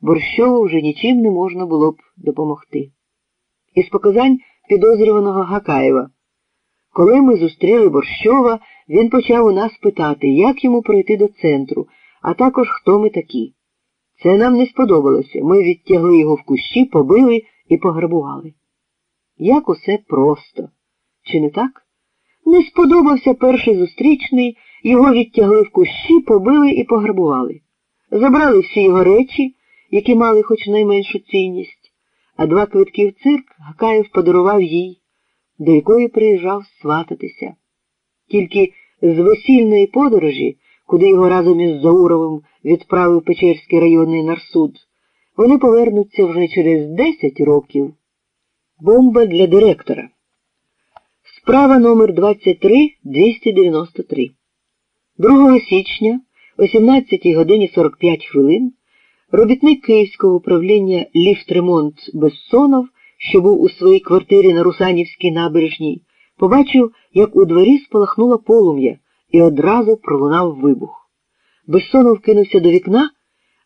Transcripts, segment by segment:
Борщову вже нічим не можна було б допомогти. Із показань підозрюваного Гакаєва. Коли ми зустріли Борщова, він почав у нас питати, як йому пройти до центру, а також хто ми такі. Це нам не сподобалося. Ми відтягли його в кущі, побили і пограбували. Як усе просто. Чи не так? Не сподобався перший зустрічний, його відтягли в кущі, побили і пограбували. Забрали всі його речі, які мали хоч найменшу цінність, а два квитки в цирк Гакаєв подарував їй, до якої приїжджав свататися. Тільки з весільної подорожі, куди його разом із Зауровим відправив Печерський районний нарсуд, вони повернуться вже через 10 років. Бомба для директора. Справа номер 23 293. 2 січня о 17 годині 45 хвилин робітник Київського управління Ліфтремонт Бессонов, що був у своїй квартирі на Русанівській набережній, побачив, як у дворі спалахнуло полум'я і одразу пролунав вибух. Бессонов кинувся до вікна,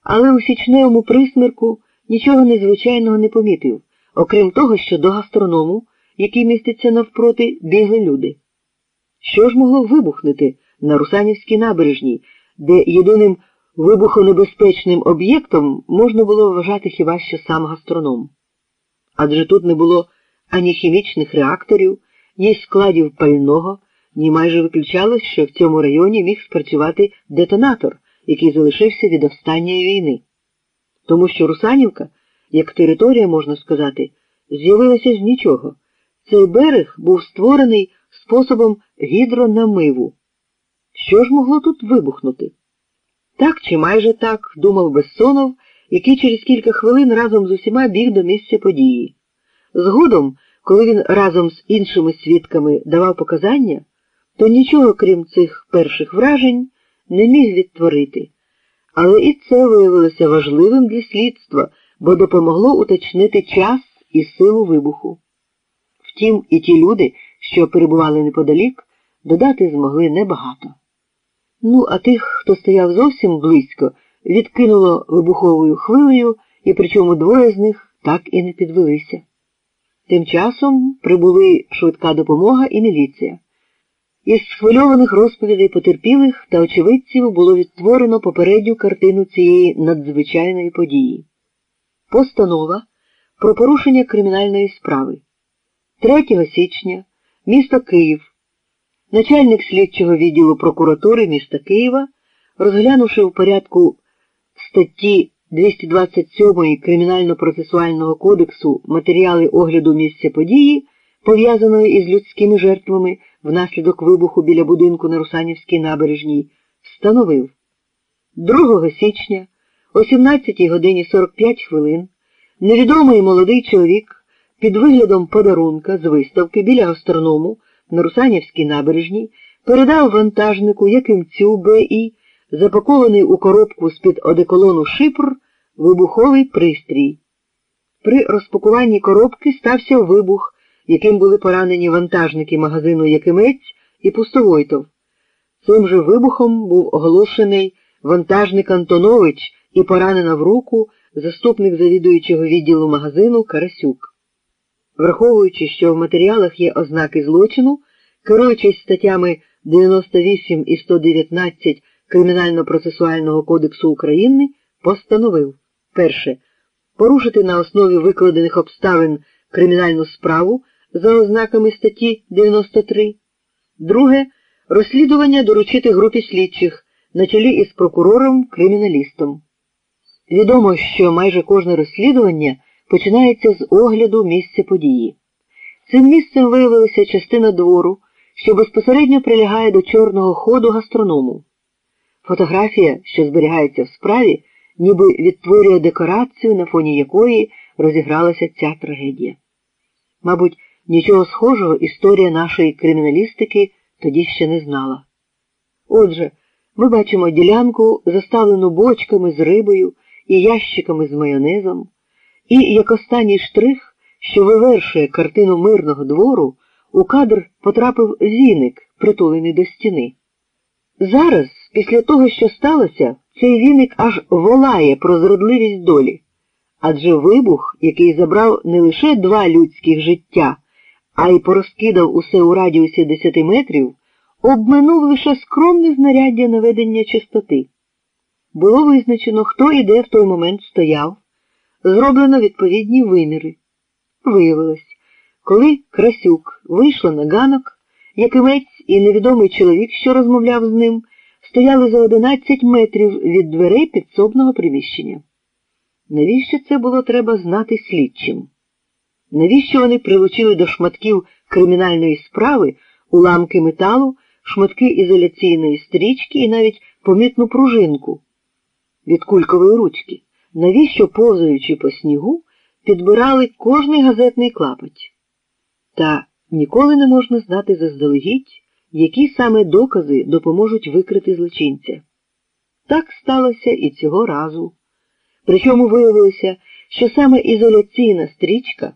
але у січневому присмірку нічого незвичайного не помітив, окрім того, що до гастроному, який міститься навпроти, бігли люди. Що ж могло вибухнути на Русанівській набережній, де єдиним вибухонебезпечним об'єктом можна було вважати хіба що сам гастроном? Адже тут не було ані хімічних реакторів, ні складів пального, ні майже виключалось, що в цьому районі міг спрацювати детонатор, який залишився від останньої війни. Тому що Русанівка, як територія, можна сказати, з'явилася з нічого. Цей берег був створений способом гідронамиву. Що ж могло тут вибухнути? Так чи майже так, думав Бессонов, який через кілька хвилин разом з усіма біг до місця події. Згодом, коли він разом з іншими свідками давав показання, то нічого, крім цих перших вражень, не міг відтворити. Але і це виявилося важливим для слідства, бо допомогло уточнити час і силу вибуху. Втім, і ті люди, що перебували неподалік, додати змогли небагато. Ну, а тих, хто стояв зовсім близько, відкинуло вибуховою хвилею, і причому двоє з них так і не підвелися. Тим часом прибули швидка допомога і міліція. Із схвильованих розповідей потерпілих та очевидців було відтворено попередню картину цієї надзвичайної події. Постанова про порушення кримінальної справи. 3 січня місто Київ. Начальник слідчого відділу прокуратури міста Києва, розглянувши в порядку статті 227 Кримінально-процесуального кодексу матеріали огляду місця події, пов'язаної із людськими жертвами внаслідок вибуху біля будинку на Русанівській набережній, встановив. 2 січня о 17 годині 45 хвилин невідомий молодий чоловік під виглядом подарунка з виставки біля гастроному на Русанівській набережній передав вантажнику Якимцю Б.І., запакований у коробку з-під одеколону Шипр, вибуховий пристрій. При розпакуванні коробки стався вибух, яким були поранені вантажники магазину Якимець і Пустовойтов. Цим же вибухом був оголошений вантажник Антонович і поранена в руку заступник завідуючого відділу магазину Карасюк. Враховуючи, що в матеріалах є ознаки злочину, керуючись статтями 98 і 119 Кримінально-процесуального кодексу України, постановив перше. Порушити на основі викладених обставин кримінальну справу за ознаками статті 93. Друге. Розслідування доручити групі слідчих на чолі із прокурором-криміналістом. Відомо, що майже кожне розслідування починається з огляду місця події. Цим місцем виявилася частина двору, що безпосередньо прилягає до чорного ходу гастроному. Фотографія, що зберігається в справі, ніби відтворює декорацію, на фоні якої розігралася ця трагедія. Мабуть, нічого схожого історія нашої криміналістики тоді ще не знала. Отже, ми бачимо ділянку, заставлену бочками з рибою і ящиками з майонезом, і як останній штрих, що вивершує картину мирного двору, у кадр потрапив віник, притулений до стіни. Зараз, після того, що сталося, цей віник аж волає про зрадливість долі. Адже вибух, який забрав не лише два людських життя, а й порозкидав усе у радіусі 10 метрів, обминув лише скромне знаряддя наведення чистоти. Було визначено, хто і де в той момент стояв, зроблено відповідні виміри. Виявилось, коли Красюк вийшла на ганок, Якимець і невідомий чоловік, що розмовляв з ним, стояли за 11 метрів від дверей підсобного приміщення. Навіщо це було треба знати слідчим? Навіщо вони прилучили до шматків кримінальної справи уламки металу, шматки ізоляційної стрічки і навіть помітну пружинку від кулькової ручки? Навіщо, повзаючи по снігу, підбирали кожний газетний клапоть? Та ніколи не можна знати заздалегідь, які саме докази допоможуть викрити злочинця. Так сталося і цього разу. Причому виявилося, що саме ізоляційна стрічка